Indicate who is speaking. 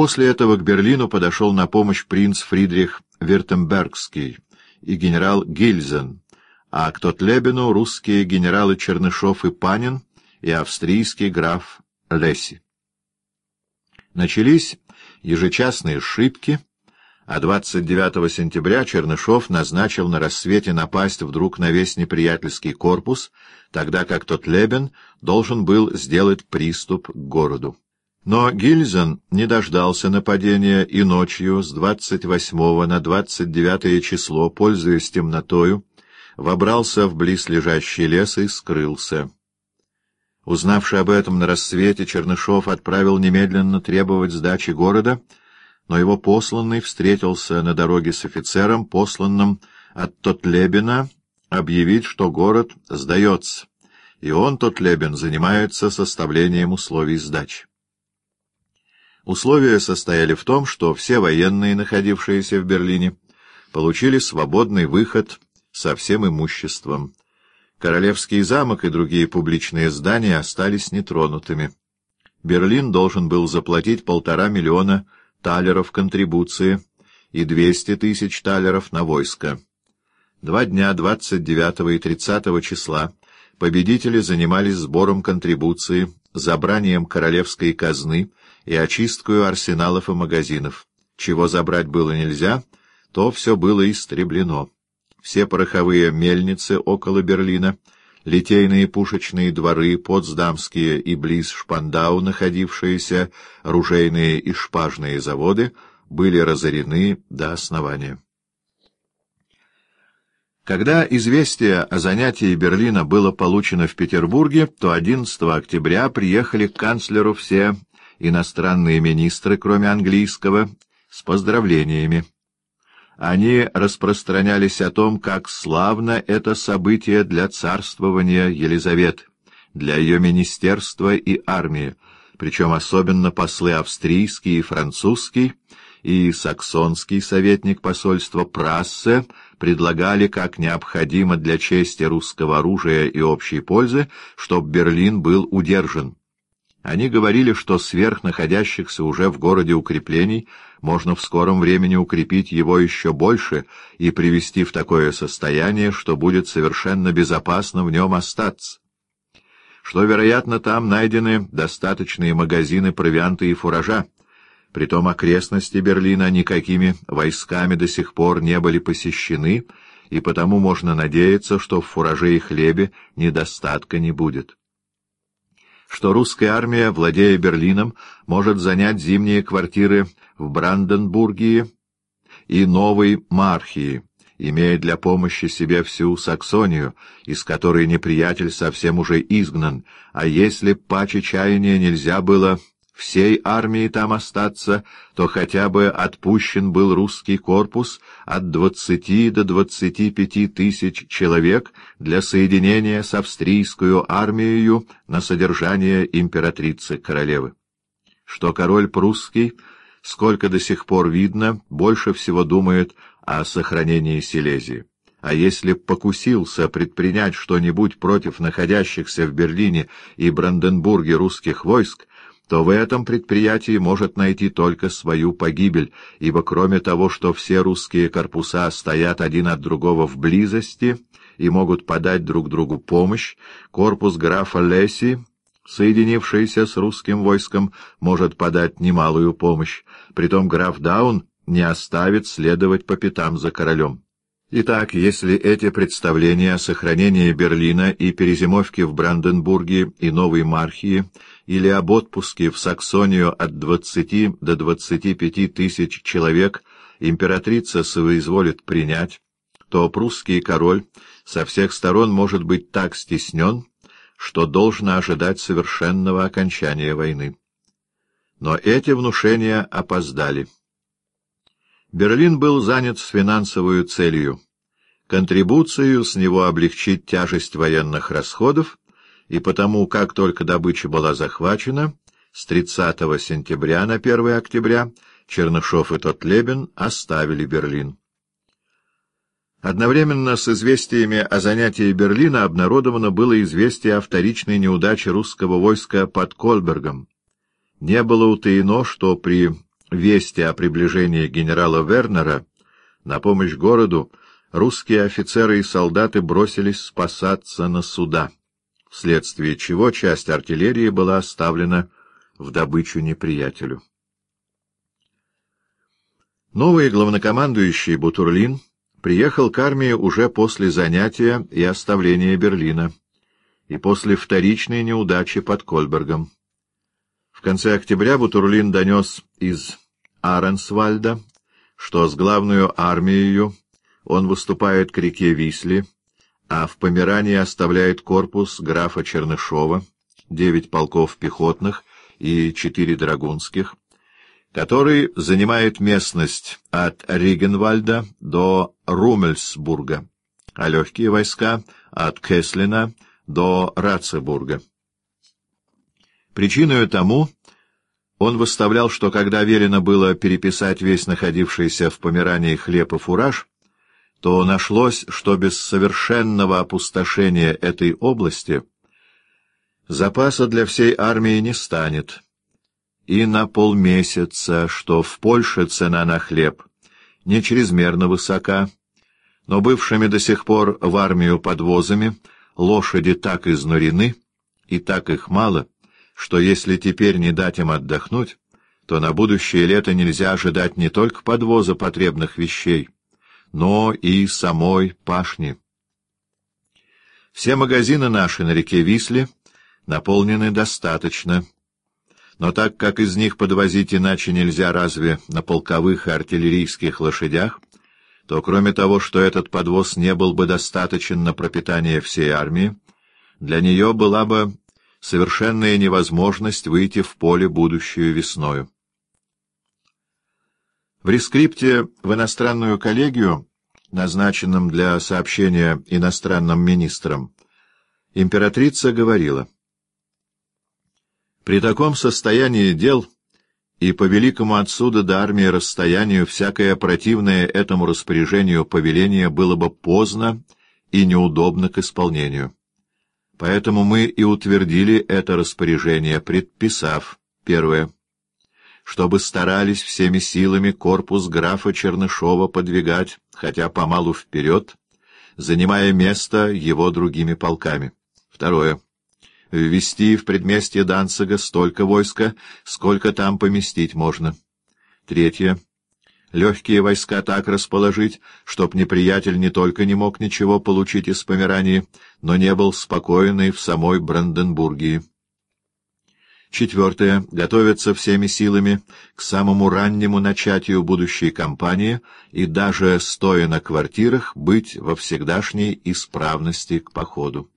Speaker 1: после этого к Берлину подошел на помощь принц Фридрих Виртембергский и генерал Гильзен, а к Тотлебену русские генералы Чернышов и Панин и австрийский граф Лесси. Начались ежечасные шибки, а 29 сентября Чернышов назначил на рассвете напасть вдруг на весь неприятельский корпус, тогда как тот Лебен должен был сделать приступ к городу. Но Гильзен не дождался нападения и ночью с 28 на 29 число, пользуясь темнотою, вобрался в близлежащий лес и скрылся. Узнавший об этом на рассвете, Чернышов отправил немедленно требовать сдачи города, но его посланный встретился на дороге с офицером, посланным от Тотлебина, объявить, что город сдается, и он, Тотлебин, занимается составлением условий сдачи. Условия состояли в том, что все военные, находившиеся в Берлине, получили свободный выход со всем имуществом. Королевский замок и другие публичные здания остались нетронутыми. Берлин должен был заплатить полтора миллиона талеров контрибуции и двести тысяч талеров на войско. Два дня, 29 и 30 числа, победители занимались сбором контрибуции, забранием королевской казны и очисткою арсеналов и магазинов. Чего забрать было нельзя, то все было истреблено. Все пороховые мельницы около Берлина, литейные пушечные дворы, Потсдамские и близ Шпандау находившиеся ружейные и шпажные заводы были разорены до основания. Когда известие о занятии Берлина было получено в Петербурге, то 11 октября приехали к канцлеру все иностранные министры, кроме английского, с поздравлениями. Они распространялись о том, как славно это событие для царствования Елизаветы, для ее министерства и армии, причем особенно послы австрийский и французский, и саксонский советник посольства Прассе предлагали как необходимо для чести русского оружия и общей пользы, чтобы Берлин был удержан. Они говорили, что сверх находящихся уже в городе укреплений можно в скором времени укрепить его еще больше и привести в такое состояние, что будет совершенно безопасно в нем остаться. Что, вероятно, там найдены достаточные магазины провианта и фуража. Притом окрестности Берлина никакими войсками до сих пор не были посещены, и потому можно надеяться, что в фураже и хлебе недостатка не будет что русская армия, владея Берлином, может занять зимние квартиры в Бранденбургии и Новой Мархии, имея для помощи себе всю Саксонию, из которой неприятель совсем уже изгнан, а если паче чаяния нельзя было всей армии там остаться, то хотя бы отпущен был русский корпус от двадцати до двадцати пяти тысяч человек для соединения с австрийскую армией на содержание императрицы-королевы. Что король прусский, сколько до сих пор видно, больше всего думает о сохранении Силезии. А если покусился предпринять что-нибудь против находящихся в Берлине и Бранденбурге русских войск, то в этом предприятии может найти только свою погибель, ибо кроме того, что все русские корпуса стоят один от другого в близости и могут подать друг другу помощь, корпус графа Леси, соединившийся с русским войском, может подать немалую помощь, притом граф Даун не оставит следовать по пятам за королем. Итак, если эти представления о сохранении Берлина и перезимовке в Бранденбурге и Новой Мархии или об отпуске в Саксонию от 20 до 25 тысяч человек императрица соизволит принять, то прусский король со всех сторон может быть так стеснен, что должно ожидать совершенного окончания войны. Но эти внушения опоздали. Берлин был занят с финансовой целью — контрибуцию с него облегчить тяжесть военных расходов и потому, как только добыча была захвачена, с 30 сентября на 1 октября Чернышов и Тотлебин оставили Берлин. Одновременно с известиями о занятии Берлина обнародовано было известие о вторичной неудаче русского войска под Кольбергом. Не было утаено, что при вести о приближении генерала Вернера, на помощь городу русские офицеры и солдаты бросились спасаться на суда, вследствие чего часть артиллерии была оставлена в добычу неприятелю. Новый главнокомандующий Бутурлин приехал к армии уже после занятия и оставления Берлина и после вторичной неудачи под Кольбергом. В конце октября Бутурлин донес из Аренсвальда, что с главную армией он выступает к реке Висли, а в Померании оставляет корпус графа Чернышова, девять полков пехотных и четыре драгунских, который занимает местность от Ригенвальда до Румельсбурга, а легкие войска от Кеслина до Ратцебурга. Причиной тому он выставлял, что когда велено было переписать весь находившийся в Померании хлеб и фураж, то нашлось, что без совершенного опустошения этой области запаса для всей армии не станет, и на полмесяца, что в Польше цена на хлеб не чрезмерно высока, но бывшими до сих пор в армию подвозами лошади так изнурены, и так их мало, что если теперь не дать им отдохнуть, то на будущее лето нельзя ожидать не только подвоза потребных вещей, но и самой пашни. Все магазины наши на реке Висле наполнены достаточно, но так как из них подвозить иначе нельзя разве на полковых и артиллерийских лошадях, то кроме того, что этот подвоз не был бы достаточен на пропитание всей армии, для нее была бы совершенная невозможность выйти в поле будущую весною. В рескрипте в иностранную коллегию, назначенном для сообщения иностранным министрам, императрица говорила, «При таком состоянии дел и по великому отсюда до армии расстоянию всякое противное этому распоряжению повеление было бы поздно и неудобно к исполнению. Поэтому мы и утвердили это распоряжение, предписав, первое, чтобы старались всеми силами корпус графа Чернышова подвигать, хотя помалу вперед, занимая место его другими полками. Второе. Ввести в предместье Данцига столько войска, сколько там поместить можно. Третье легкие войска так расположить, чтоб неприятель не только не мог ничего получить из Померании, но не был спокоен и в самой Бранденбургии. Четвертое. Готовиться всеми силами к самому раннему начатию будущей кампании и даже, стоя на квартирах, быть во всегдашней исправности к походу.